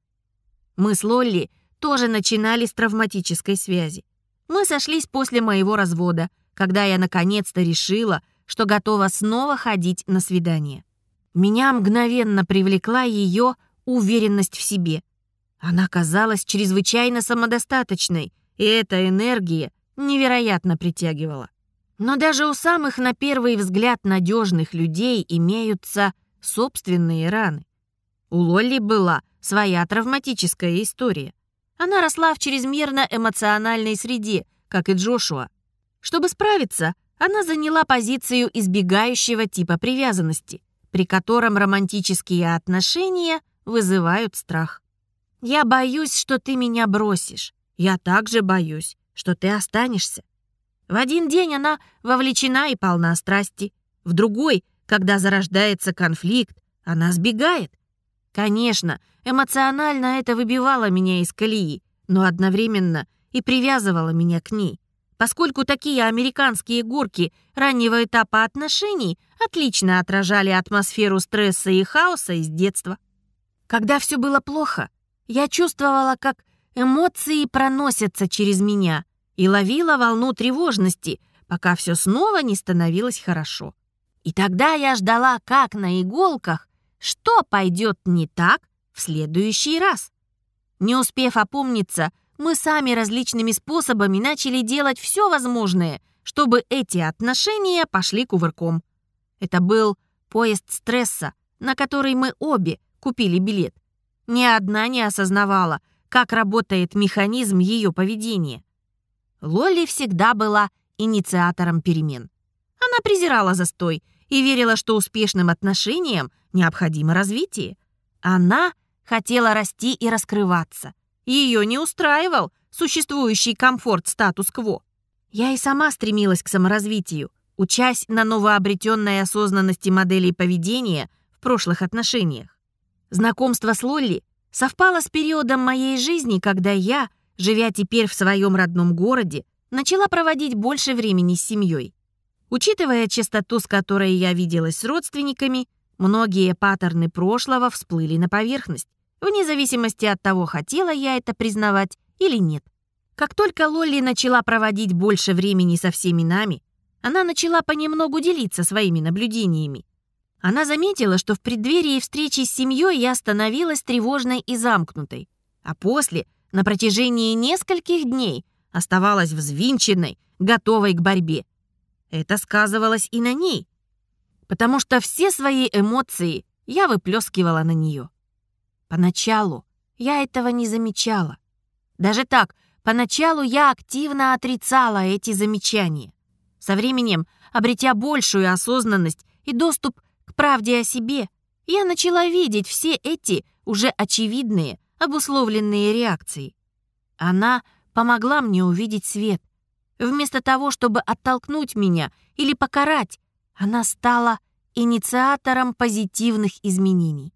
Мы с Лолли тоже начинали с травматической связи. Мы сошлись после моего развода, когда я наконец-то решила, что готова снова ходить на свидание. Меня мгновенно привлекла ее уверенность в себе. Она казалась чрезвычайно самодостаточной, и эта энергия невероятно притягивала. Но даже у самых на первый взгляд надежных людей имеются собственные раны. У Лолли была своя травматическая история. Она росла в чрезмерно эмоциональной среде, как и Джошуа. Чтобы справиться, она заняла позицию избегающего типа привязанности, при котором романтические отношения вызывают страх. «Я боюсь, что ты меня бросишь. Я также боюсь, что ты останешься». В один день она вовлечена и полна страсти. В другой, когда зарождается конфликт, она сбегает. Конечно, эмоционально это выбивало меня из колеи, но одновременно и привязывало меня к ней поскольку такие американские горки раннего этапа отношений отлично отражали атмосферу стресса и хаоса из детства. Когда все было плохо, я чувствовала, как эмоции проносятся через меня и ловила волну тревожности, пока все снова не становилось хорошо. И тогда я ждала, как на иголках, что пойдет не так в следующий раз. Не успев опомниться, мы сами различными способами начали делать все возможное, чтобы эти отношения пошли кувырком. Это был поезд стресса, на который мы обе купили билет. Ни одна не осознавала, как работает механизм ее поведения. Лолли всегда была инициатором перемен. Она презирала застой и верила, что успешным отношениям необходимо развитие. Она хотела расти и раскрываться – ее не устраивал существующий комфорт статус-кво. Я и сама стремилась к саморазвитию, учась на новообретенной осознанности моделей поведения в прошлых отношениях. Знакомство с Лолли совпало с периодом моей жизни, когда я, живя теперь в своем родном городе, начала проводить больше времени с семьей. Учитывая частоту, с которой я виделась с родственниками, многие паттерны прошлого всплыли на поверхность вне зависимости от того, хотела я это признавать или нет. Как только Лолли начала проводить больше времени со всеми нами, она начала понемногу делиться своими наблюдениями. Она заметила, что в преддверии встречи с семьей я становилась тревожной и замкнутой, а после, на протяжении нескольких дней, оставалась взвинченной, готовой к борьбе. Это сказывалось и на ней, потому что все свои эмоции я выплескивала на нее. Поначалу я этого не замечала. Даже так, поначалу я активно отрицала эти замечания. Со временем, обретя большую осознанность и доступ правде о себе, я начала видеть все эти уже очевидные, обусловленные реакции. Она помогла мне увидеть свет. Вместо того, чтобы оттолкнуть меня или покарать, она стала инициатором позитивных изменений.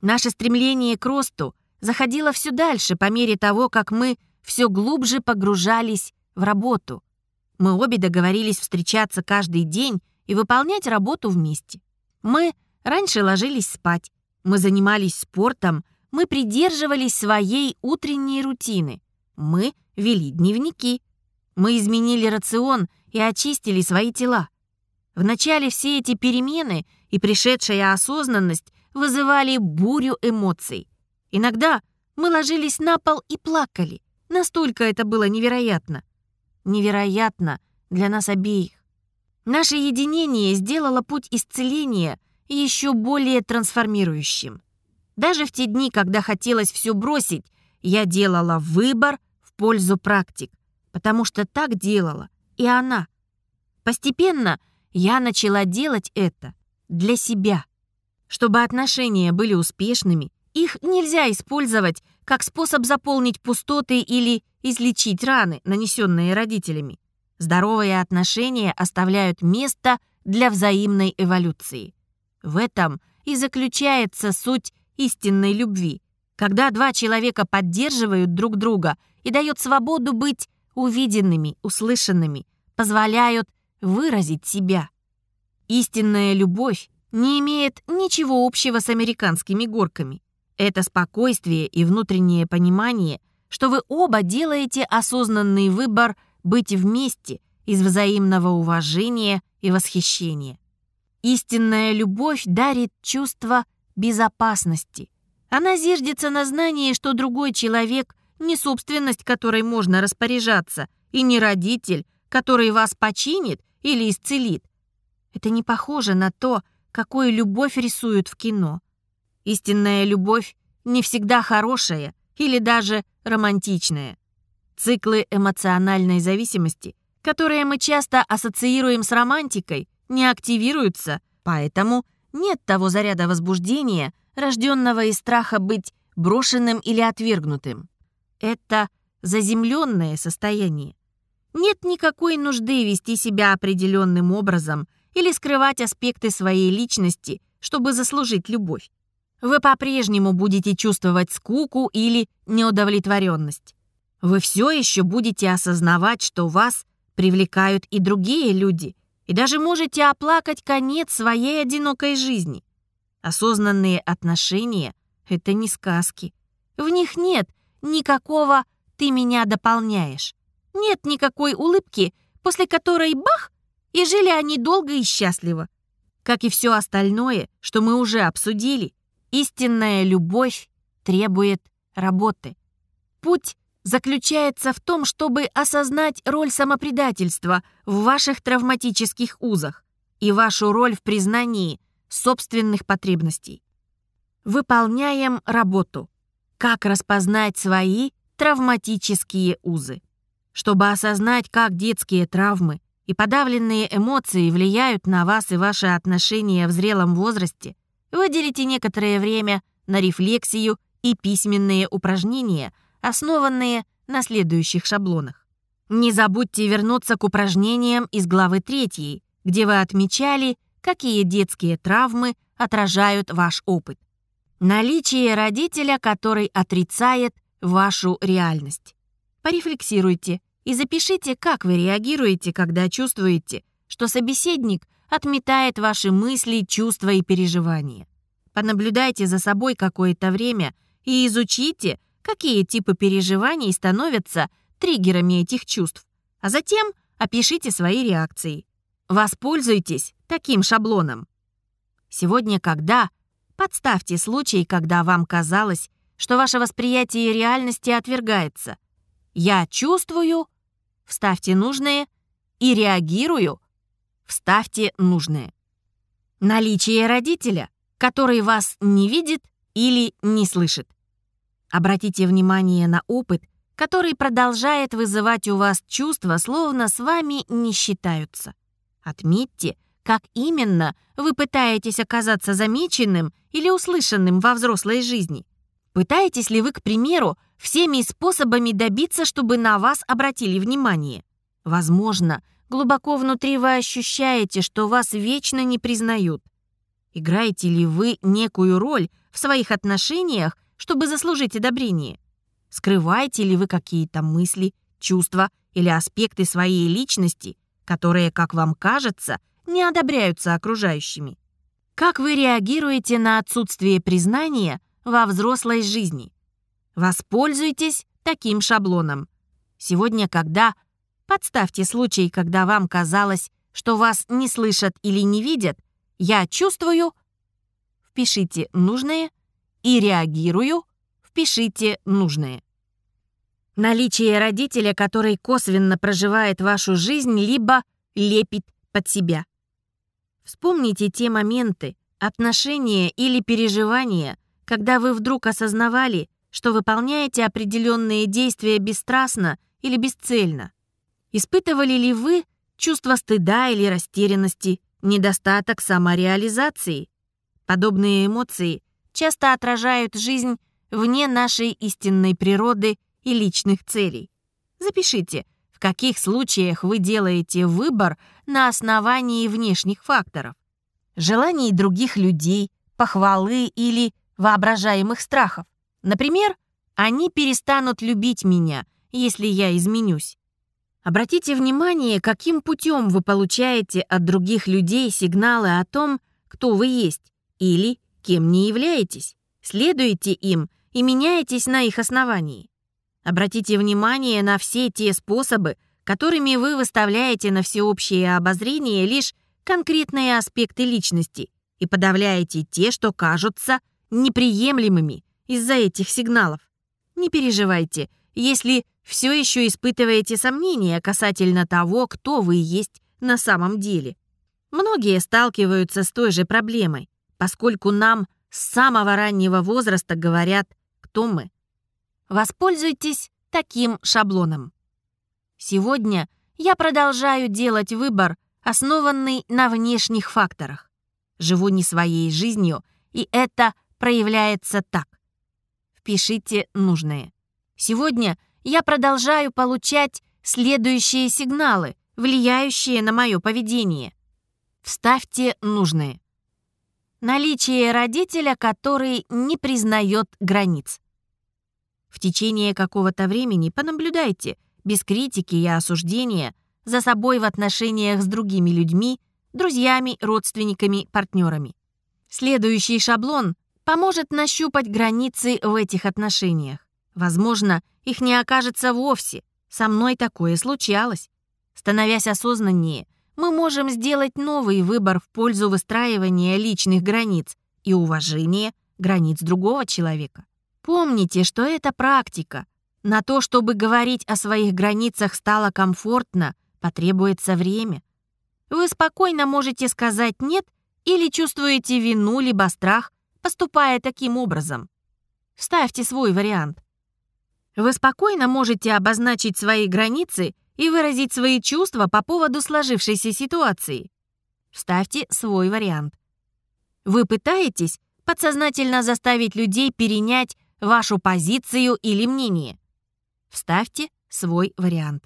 Наше стремление к росту заходило все дальше по мере того, как мы все глубже погружались в работу. Мы обе договорились встречаться каждый день и выполнять работу вместе. Мы раньше ложились спать, мы занимались спортом, мы придерживались своей утренней рутины, мы вели дневники, мы изменили рацион и очистили свои тела. Вначале все эти перемены и пришедшая осознанность вызывали бурю эмоций. Иногда мы ложились на пол и плакали. Настолько это было невероятно. Невероятно для нас обеих. Наше единение сделало путь исцеления еще более трансформирующим. Даже в те дни, когда хотелось все бросить, я делала выбор в пользу практик, потому что так делала и она. Постепенно я начала делать это для себя. Чтобы отношения были успешными, их нельзя использовать как способ заполнить пустоты или излечить раны, нанесенные родителями. Здоровые отношения оставляют место для взаимной эволюции. В этом и заключается суть истинной любви, когда два человека поддерживают друг друга и дают свободу быть увиденными, услышанными, позволяют выразить себя. Истинная любовь не имеет ничего общего с американскими горками. Это спокойствие и внутреннее понимание, что вы оба делаете осознанный выбор быть вместе из взаимного уважения и восхищение. Истинная любовь дарит чувство безопасности. Она зиждется на знании, что другой человек не собственность, которой можно распоряжаться, и не родитель, который вас починит или исцелит. Это не похоже на то, какую любовь рисуют в кино. Истинная любовь не всегда хорошая или даже романтичная. Циклы эмоциональной зависимости, которые мы часто ассоциируем с романтикой, не активируются, поэтому нет того заряда возбуждения, рожденного из страха быть брошенным или отвергнутым. Это заземленное состояние. Нет никакой нужды вести себя определенным образом или скрывать аспекты своей личности, чтобы заслужить любовь. Вы по-прежнему будете чувствовать скуку или неудовлетворенность. Вы все еще будете осознавать, что вас привлекают и другие люди, и даже можете оплакать конец своей одинокой жизни. Осознанные отношения — это не сказки. В них нет никакого «ты меня дополняешь». Нет никакой улыбки, после которой бах, и жили они долго и счастливо. Как и все остальное, что мы уже обсудили, истинная любовь требует работы. Путь заключается в том, чтобы осознать роль самопредательства в ваших травматических узах и вашу роль в признании собственных потребностей. Выполняем работу. Как распознать свои травматические узы? Чтобы осознать, как детские травмы и подавленные эмоции влияют на вас и ваши отношения в зрелом возрасте, выделите некоторое время на рефлексию и письменные упражнения, основанные на следующих шаблонах. Не забудьте вернуться к упражнениям из главы 3, где вы отмечали, какие детские травмы отражают ваш опыт. Наличие родителя, который отрицает вашу реальность. Порефлексируйте и запишите, как вы реагируете, когда чувствуете, что собеседник отметает ваши мысли, чувства и переживания. Понаблюдайте за собой какое-то время и изучите, какие типы переживаний становятся триггерами этих чувств, а затем опишите свои реакции. Воспользуйтесь таким шаблоном. Сегодня когда? Подставьте случай, когда вам казалось, что ваше восприятие реальности отвергается. Я чувствую, вставьте нужное, и реагирую, вставьте нужное. Наличие родителя, который вас не видит или не слышит. Обратите внимание на опыт, который продолжает вызывать у вас чувства, словно с вами не считаются. Отметьте, как именно вы пытаетесь оказаться замеченным или услышанным во взрослой жизни. Пытаетесь ли вы, к примеру, всеми способами добиться, чтобы на вас обратили внимание? Возможно, глубоко внутри вы ощущаете, что вас вечно не признают. Играете ли вы некую роль в своих отношениях, чтобы заслужить одобрение? Скрываете ли вы какие-то мысли, чувства или аспекты своей личности, которые, как вам кажется, не одобряются окружающими? Как вы реагируете на отсутствие признания – во взрослой жизни. Воспользуйтесь таким шаблоном. Сегодня, когда... Подставьте случай, когда вам казалось, что вас не слышат или не видят. Я чувствую... Впишите нужное и реагирую. Впишите нужное. Наличие родителя, который косвенно проживает вашу жизнь, либо лепит под себя. Вспомните те моменты, отношения или переживания, когда вы вдруг осознавали, что выполняете определенные действия бесстрастно или бесцельно? Испытывали ли вы чувство стыда или растерянности, недостаток самореализации? Подобные эмоции часто отражают жизнь вне нашей истинной природы и личных целей. Запишите, в каких случаях вы делаете выбор на основании внешних факторов. Желаний других людей, похвалы или воображаемых страхов. Например, они перестанут любить меня, если я изменюсь. Обратите внимание, каким путем вы получаете от других людей сигналы о том, кто вы есть или кем не являетесь. Следуйте им и меняетесь на их основании. Обратите внимание на все те способы, которыми вы выставляете на всеобщее обозрение лишь конкретные аспекты личности и подавляете те, что кажутся неприемлемыми из-за этих сигналов. Не переживайте, если все еще испытываете сомнения касательно того, кто вы есть на самом деле. Многие сталкиваются с той же проблемой, поскольку нам с самого раннего возраста говорят, кто мы. Воспользуйтесь таким шаблоном. Сегодня я продолжаю делать выбор, основанный на внешних факторах. Живу не своей жизнью, и это проявляется так. Впишите нужное. Сегодня я продолжаю получать следующие сигналы, влияющие на мое поведение. Вставьте нужные. Наличие родителя, который не признает границ. В течение какого-то времени понаблюдайте, без критики и осуждения, за собой в отношениях с другими людьми, друзьями, родственниками, партнерами. Следующий шаблон поможет нащупать границы в этих отношениях. Возможно, их не окажется вовсе. Со мной такое случалось. Становясь осознаннее, мы можем сделать новый выбор в пользу выстраивания личных границ и уважения границ другого человека. Помните, что это практика. На то, чтобы говорить о своих границах стало комфортно, потребуется время. Вы спокойно можете сказать «нет» или чувствуете вину либо страх, поступая таким образом. Вставьте свой вариант. Вы спокойно можете обозначить свои границы и выразить свои чувства по поводу сложившейся ситуации. Вставьте свой вариант. Вы пытаетесь подсознательно заставить людей перенять вашу позицию или мнение. Вставьте свой вариант.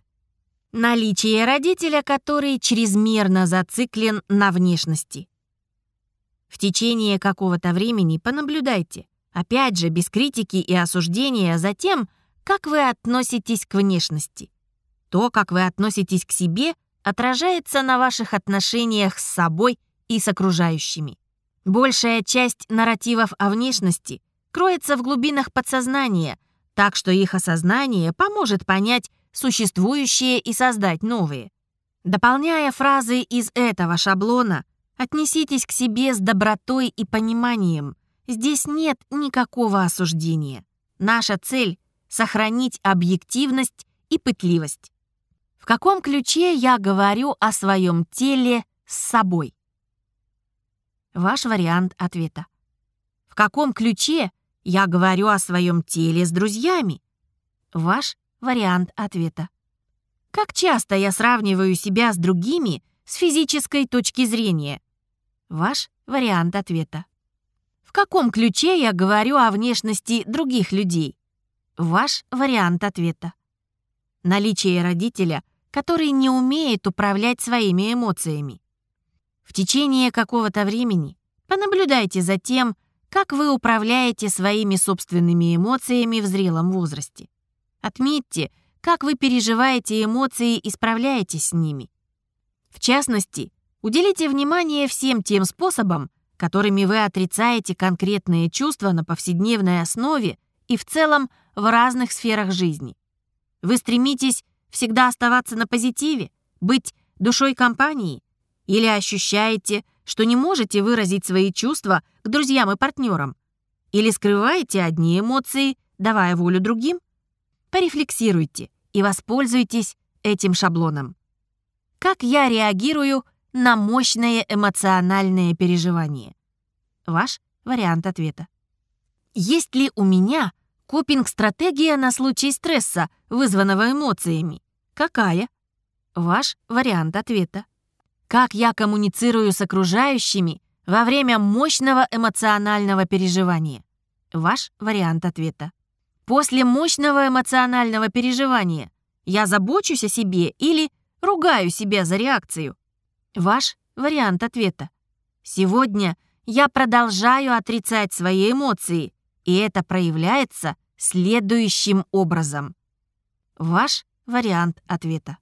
Наличие родителя, который чрезмерно зациклен на внешности. В течение какого-то времени понаблюдайте, опять же, без критики и осуждения, за тем, как вы относитесь к внешности. То, как вы относитесь к себе, отражается на ваших отношениях с собой и с окружающими. Большая часть нарративов о внешности кроется в глубинах подсознания, так что их осознание поможет понять существующие и создать новые. Дополняя фразы из этого шаблона, отнеситесь к себе с добротой и пониманием. Здесь нет никакого осуждения. Наша цель сохранить объективность и пытливость. В каком ключе я говорю о своем теле с собой? Ваш вариант ответа. В каком ключе я говорю о своем теле с друзьями? Ваш вариант ответа. Как часто я сравниваю себя с другими с физической точки зрения? Ваш вариант ответа. В каком ключе я говорю о внешности других людей? Ваш вариант ответа. Наличие родителя, который не умеет управлять своими эмоциями. В течение какого-то времени понаблюдайте за тем, как вы управляете своими собственными эмоциями в зрелом возрасте. Отметьте, как вы переживаете эмоции и справляетесь с ними. В частности, уделите внимание всем тем способам, которыми вы отрицаете конкретные чувства на повседневной основе и в целом в разных сферах жизни. Вы стремитесь всегда оставаться на позитиве, быть душой компании, или ощущаете, что не можете выразить свои чувства к друзьям и партнерам, или скрываете одни эмоции, давая волю другим. Порефлексируйте и воспользуйтесь этим шаблоном. Как я реагирую на мощное эмоциональное переживание? Ваш вариант ответа. Есть ли у меня копинг-стратегия на случай стресса, вызванного эмоциями? Какая? Ваш вариант ответа. Как я коммуницирую с окружающими во время мощного эмоционального переживания? Ваш вариант ответа. После мощного эмоционального переживания я забочусь о себе или ругаю себя за реакцию? Ваш вариант ответа. Сегодня я продолжаю отрицать свои эмоции, и это проявляется следующим образом. Ваш вариант ответа.